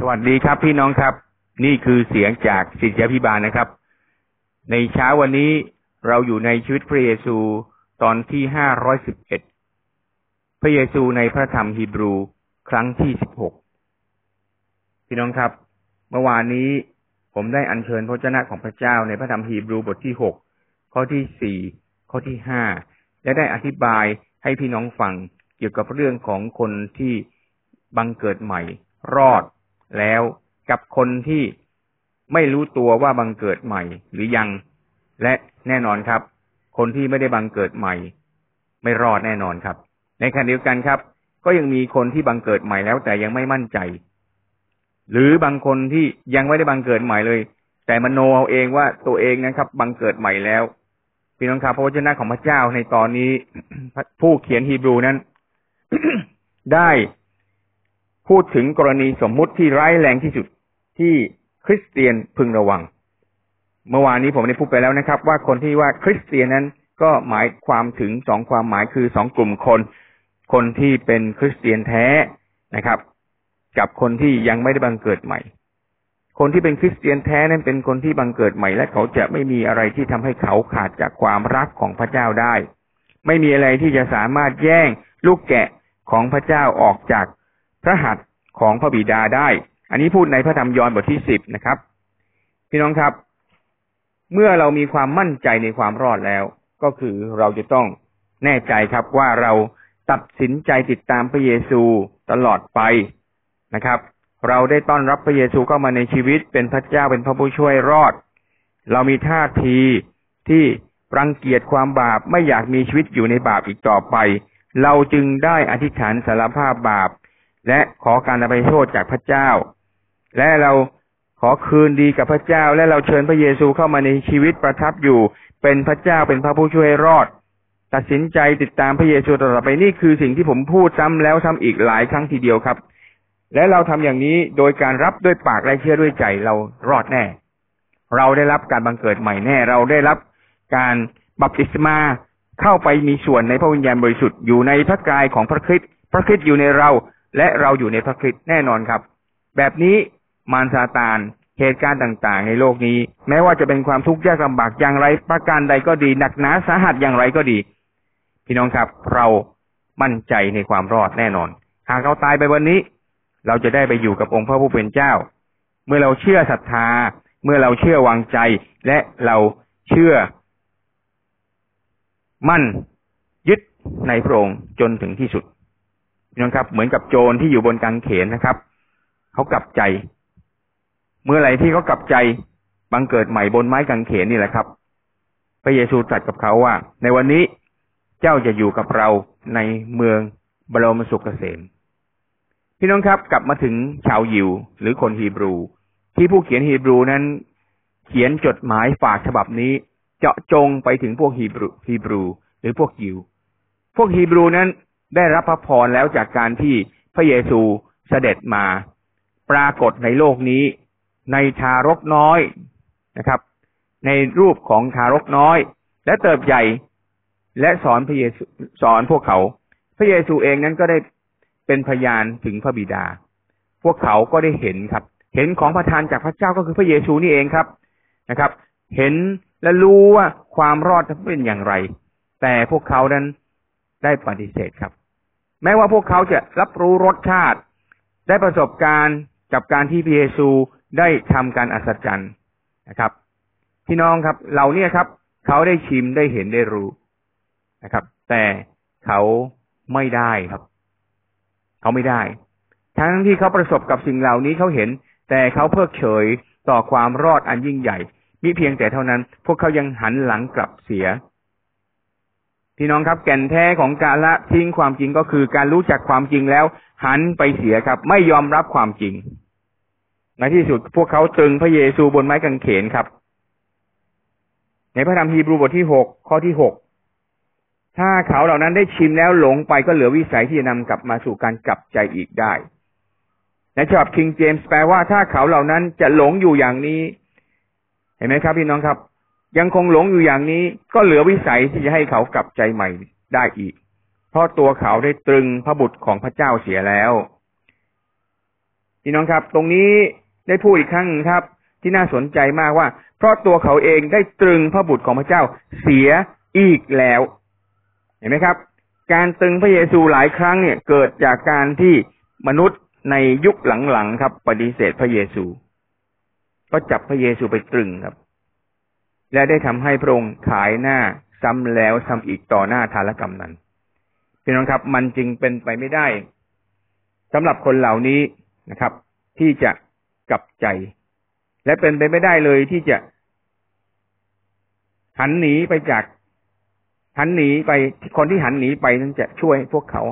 สวัสดีครับพี่น้องครับ นี่คือเสียงจากสิทธิพิบาลนะครับ ในเช้าวันนี้เราอยู่ในชีวิตพระเยซูตอนที่ห้าร้อยสิบเอ็ดพระเยซูในพระธรรมฮีบรูครั้งที่สิบหกพี่น้องครับ เมื่อวานนี้ผมได้อัญเชิญพระเจ้าของพระเจ้าในพระธรรมฮีบรูบทที่หกข้อที่สี่ข้อที่ห้าและได้อธิบายให้พี่น้องฟังเกี่ยวกับเรื่องของคนที่บังเกิดใหม่รอด แล้วกับคนที่ไม่รู้ตัวว่าบังเกิดใหม่หรือยัง และแน่นอนครับ คนที่ไม่ได้บังเกิดใหม่ ไม่รอดแน่นอนครับ ในขณะเดียวกันครับ ก็ยังมีคนที่บังเกิดใหม่แล้วแต่ยังไม่มั่นใจ หรือบางคนที่ยังไม่ได้บังเกิดใหม่เลย แต่มโนเอาเองว่าตัวเองนะครับ บังเกิดใหม่แล้วพี่น้องครับพระวจนะของพระเจ้าในตอนนี้ผู้เขียนฮีบรูนั้น ได้ พูดถึงกรณีสมมุติที่ร้ายแรงที่สุดที่คริสเตียนพึงระวัง เมื่อวานนี้ผมได้พูดไปแล้วนะครับ ว่าคนที่ว่าคริสเตียนนั้นก็หมายความถึงสองความหมายคือสองกลุ่มคน คนที่เป็นคริสเตียนแท้นะครับ กับคนที่ยังไม่ได้บังเกิดใหม่ คนที่เป็นคริสเตียนแท้นั้นเป็นคนที่บังเกิดใหม่ และเขาจะไม่มีอะไรที่ทำให้เขาขาดจากความรักของพระเจ้าได้ ไม่มีอะไรที่จะสามารถแย่งลูกแกะของพระเจ้าออกจาก พระหัตถ์ของพระบิดาได้ อันนี้พูดในพระธรรมยอห์นบทที่สิบนะครับ พี่น้องครับ เมื่อเรามีความมั่นใจในความรอดแล้ว ก็คือเราจะต้องแน่ใจครับว่าเราตัดสินใจติดตามพระเยซูตลอดไปนะครับ เราได้ต้อนรับพระเยซูเข้ามาในชีวิต เป็นพระเจ้าเป็นพระผู้ช่วยรอด เรามีท่าทีที่รังเกียจความบาปไม่อยากมีชีวิตอยู่ในบาปอีกต่อไป เราจึงได้อธิษฐานสารภาพบาป และขอการอภัยโทษจากพระเจ้า และเราขอคืนดีกับพระเจ้า และเราเชิญพระเยซูเข้ามาในชีวิตประทับอยู่ เป็นพระเจ้าเป็นพระผู้ช่วยรอด ตัดสินใจติดตามพระเยซูตลอดไปนี่คือสิ่งที่ผมพูดซ้ำแล้วซ้ำอีกหลายครั้งทีเดียวครับ และเราทำอย่างนี้โดยการรับด้วยปากและเชื่อด้วยใจเรารอดแน่ เราได้รับการบังเกิดใหม่แน่ เราได้รับการบัพติศมาเข้าไปมีส่วนในพระวิญญาณบริสุทธิ์อยู่ในพระกายของพระคริสต์พระคริสต์อยู่ในเรา และเราอยู่ในพระคริสต์แน่นอนครับ แบบนี้มารซาตานเหตุการณ์ต่างๆ ในโลกนี้ แม้ว่าจะเป็นความทุกข์ยากลำบากอย่างไรประการใดก็ดีหนักหนาสาหัสอย่างไรก็ดี พี่น้องครับ เรามั่นใจในความรอดแน่นอน หากเราตายไปวันนี้ เราจะได้ไปอยู่กับองค์พระผู้เป็นเจ้า เมื่อเราเชื่อศรัทธา เมื่อเราเชื่อวางใจและเราเชื่อ มั่นยึดในพระองค์จนถึงที่สุด นะครับ เหมือนกับโจรที่อยู่บนกางเขนนะครับเขากลับใจ เมื่อไหร่ที่เขากลับใจบังเกิดใหม่บนไม้กางเขนนี่แหละครับ พระเยซูตรัสกับเขาว่า ในวันนี้เจ้าจะอยู่กับเราในเมืองบรมสุขเกษมพี่น้องครับกลับมาถึงชาวยิวหรือคนฮีบรู ที่ผู้เขียนฮีบรูนั้น เขียนจดหมายฝากฉบับนี้ เจาะจงไปถึงพวกฮีบรูฮีบรู หรือพวกยิว พวกฮีบรูนั้น ได้รับพระพรแล้วจากการที่พระเยซูเสด็จมา ปรากฏในโลกนี้ ในทารกน้อยนะครับ ในรูปของทารกน้อย และเติบใหญ่และสอนพระเยซูสอนพวกเขา พระเยซูเองนั้นก็ได้เป็นพยานถึงพระบิดา พวกเขาก็ได้เห็นครับ เห็นของประทานจากพระเจ้าก็คือพระเยซูนี่เองครับนะครับ เห็นและรู้ว่าความรอดจะเป็นอย่างไร แต่พวกเขานั้นได้ปฏิเสธครับ แม้ว่าพวกเขาจะรับรู้รสชาติ ได้ประสบการณ์กับการที่พระเยซูได้ทำการอัศจรรย์นะครับ พี่น้องครับเหล่านี้ครับ เขาได้ชิมได้เห็นได้รู้นะครับ แต่เขาไม่ได้ครับ เขาไม่ได้ ทั้งที่เขาประสบกับสิ่งเหล่านี้เขาเห็น แต่เขาเพิกเฉยต่อความรอดอันยิ่งใหญ่มิเพียงแต่เท่านั้น พวกเขายังหันหลังกลับเสีย พี่น้องครับแก่นแท้ของการละทิ้งความจริงก็คือการรู้จักความจริงแล้ว หันไปเสียครับ ไม่ยอมรับความจริง ในที่สุดพวกเขาตึงพระเยซูบนไม้กางเขนครับ ในพระธรรมฮีบรูบทที่หกข้อที่หกถ้าเขาเหล่านั้นได้ชิมแล้วหลงไปก็เหลือวิสัยที่จะนำกลับมาสู่การกลับใจอีกได้ ในฉบับคิงเจมส์แปลว่าถ้าเขาเหล่านั้นจะหลงอยู่อย่างนี้ เห็นไหมครับพี่น้องครับ ยังคงหลงอยู่อย่างนี้ ก็เหลือวิสัยที่จะให้เขากลับใจใหม่ได้อีก เพราะตัวเขาได้ตรึงพระบุตรของพระเจ้าเสียแล้วพี่น้องครับ ตรงนี้ได้พูดอีกครั้งครับ ที่น่าสนใจมากว่า เพราะตัวเขาเองได้ตรึงพระบุตรของพระเจ้าเสียอีกแล้ว เห็นไหมครับ การตรึงพระเยซูหลายครั้งเนี่ยเกิดจากการที่มนุษย์ในยุคหลังๆครับ ปฏิเสธพระเยซู ก็จับพระเยซูไปตรึงครับ และได้ทำให้พระองค์ขายหน้าซ้ำแล้วซ้ำอีกต่อหน้าทารกรรมนั้นพี่น้องครับ มันจึงเป็นไปไม่ได้สำหรับคนเหล่านี้นะครับ ที่จะกลับใจ และเป็นไปไม่ได้เลยที่จะหันหนีไปจาก หันหนีไปคนที่หันหนีไปนั้นจะช่วยพวกเขา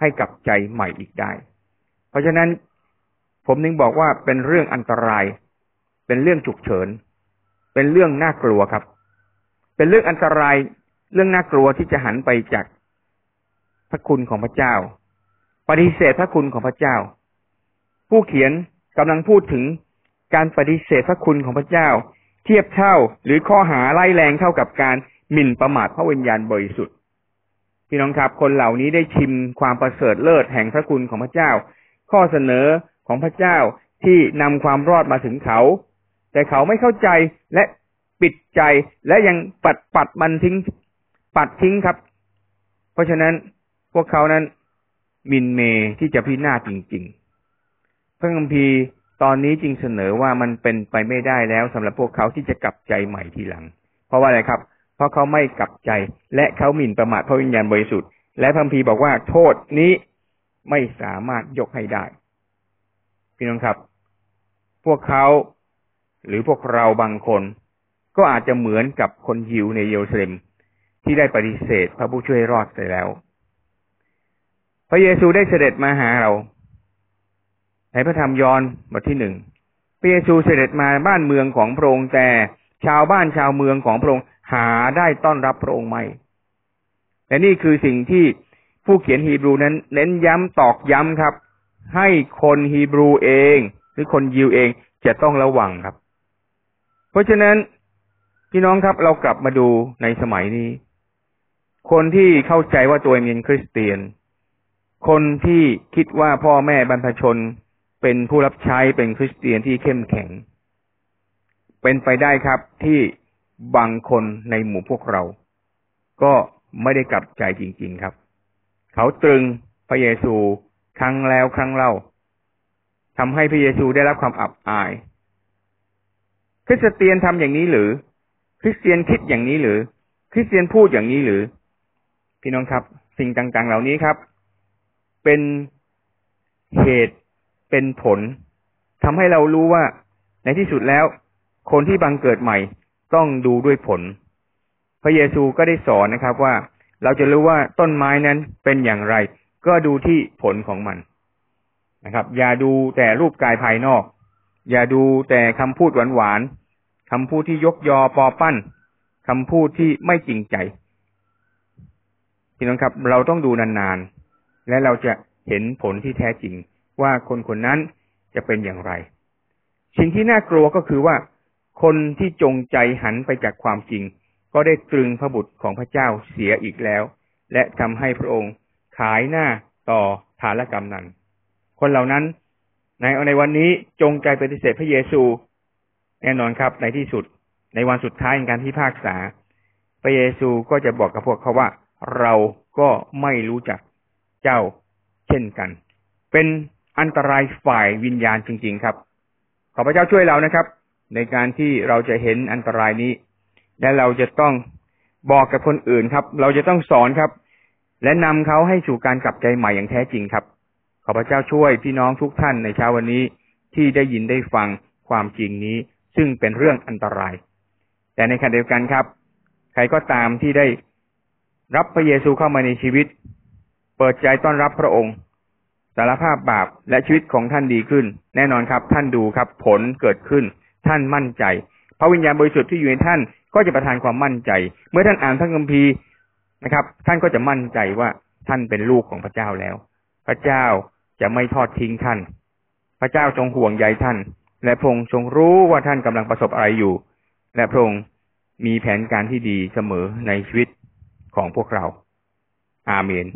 ให้กลับใจใหม่อีกได้ เพราะฉะนั้นผมนึงบอกว่าเป็นเรื่องอันตราย เป็นเรื่องฉุกเฉิน เป็นเรื่องน่ากลัวครับ เป็นเรื่องอันตรายเรื่องน่ากลัวที่จะหันไปจากพระคุณของพระเจ้า ปฏิเสธพระคุณของพระเจ้า ผู้เขียนกำลังพูดถึงการปฏิเสธพระคุณของพระเจ้า เทียบเท่าหรือข้อหาไล่แรงเท่ากับการหมิ่นประมาทพระวิญญาณบริสุทธิ์พี่น้องครับ คนเหล่านี้ได้ชิมความประเสริฐเลิศแห่งพระคุณของพระเจ้า ข้อเสนอของพระเจ้าที่นำความรอดมาถึงเขา แต่เขาไม่เข้าใจและปิดใจและยังปัดปัดมันทิ้ง ปัดทิ้งครับ เพราะฉะนั้นพวกเขานั้นมินเมที่จะพินาศจริง ๆ พระคัมภีร์ตอนนี้จึงเสนอว่ามันเป็นไปไม่ได้แล้วสำหรับพวกเขาที่จะกลับใจใหม่ทีหลัง เพราะว่าอะไรครับ เพราะเขาไม่กลับใจ และเขาหมิ่นประมาทพระวิญญาณบริสุทธิ์และพระคัมภีร์บอกว่าโทษนี้ไม่สามารถยกให้ได้ พี่น้องครับ พวกเขา หรือพวกเราบางคน ก็อาจจะเหมือนกับคนยิวในเยรูซาเล็มที่ได้ปฏิเสธพระผู้ช่วยรอดไปแล้ว พระเยซูได้เสด็จมาหาเรา ในพระธรรมยอห์นบทที่หนึ่งพระเยซูเสด็จมาบ้านเมืองของพระองค์แต่ชาวบ้านชาวเมืองของพระองค์หาได้ต้อนรับพระองค์ไม่และนี่คือสิ่งที่ผู้เขียนฮีบรูนั้น เน้นย้ำตอกย้ำครับ ให้คนฮีบรูเอง หรือคนยิวเองจะต้องระวังครับ เพราะฉะนั้นพี่น้องครับเรากลับมาดูในสมัยนี้ คนที่เข้าใจว่าตัวเองเป็นคริสเตียน คนที่คิดว่าพ่อแม่บรรพชนเป็นผู้รับใช้เป็นคริสเตียนที่เข้มแข็ง เป็นไปได้ครับที่บางคนในหมู่พวกเรา ก็ไม่ได้กลับใจจริง ๆครับ เขาตรึงพระเยซูครั้งแล้วครั้งเล่าทำให้พระเยซูได้รับความอับอาย ริสเตียนทำอย่างนี้หรือ คริสเตียนคิดอย่างนี้หรือ คริสเตียนพูดอย่างนี้หรือ พี่น้องครับ สิ่งต่าง ๆ เหล่านี้ครับ เป็นเหตุเป็นผลทำให้เรารู้ว่า ในที่สุดแล้ว คนที่บังเกิดใหม่ต้องดูด้วยผล พระเยซูก็ได้สอนนะครับว่าเราจะรู้ว่าต้นไม้นั้นเป็นอย่างไร ก็ดูที่ผลของมันนะครับ อย่าดูแต่รูปกายภายนอก อย่าดูแต่คำพูดหวาน คำพูดที่ยกยอปอปั้นคำพูดที่ไม่จริงใจพี่น้องครับ เราต้องดูนานๆ และเราจะเห็นผลที่แท้จริง ว่าคนคนนั้นจะเป็นอย่างไร สิ่งที่น่ากลัวก็คือว่า คนที่จงใจหันไปจากความจริง ก็ได้ตรึงพระบุตรของพระเจ้าเสียอีกแล้ว และทำให้พระองค์ขายหน้าต่อฐานกรรมนั้น คนเหล่านั้นในในวันนี้จงใจปฏิเสธพระเยซู แน่นอนครับ ในที่สุด ในวันสุดท้ายในการพิพากษา พระเยซูก็จะบอกกับพวกเขาว่า เราก็ไม่รู้จักเจ้าเช่นกัน เป็นอันตรายฝ่ายวิญญาณจริง ๆ ครับ ขอพระเจ้าช่วยเรานะครับ ในการที่เราจะเห็นอันตรายนี้ และเราจะต้องบอกกับคนอื่นครับ เราจะต้องสอนครับ และนำเขาให้สู่การกลับใจใหม่อย่างแท้จริงครับ ขอพระเจ้าช่วยพี่น้องทุกท่านในเช้าวันนี้ที่ได้ยินได้ฟังความจริงนี้ ซึ่งเป็นเรื่องอันตราย แต่ในขณะเดียวกันครับ ใครก็ตามที่ได้รับพระเยซูเข้ามาในชีวิต เปิดใจต้อนรับพระองค์สารภาพบาปและชีวิตของท่านดีขึ้น แน่นอนครับ ท่านดูครับ ผลเกิดขึ้น ท่านมั่นใจ พระวิญญาณบริสุทธิ์ที่อยู่ในท่านก็จะประทานความมั่นใจ เมื่อท่านอ่านพระคัมภีร์นะครับ ท่านก็จะมั่นใจว่าท่านเป็นลูกของพระเจ้าแล้ว พระเจ้าจะไม่ทอดทิ้งท่าน พระเจ้าทรงห่วงใยท่าน และพระองค์ทรงรู้ว่าท่านกำลังประสบอะไรอยู่ และพระองค์มีแผนการที่ดีเสมอในชีวิตของพวกเรา อาเมน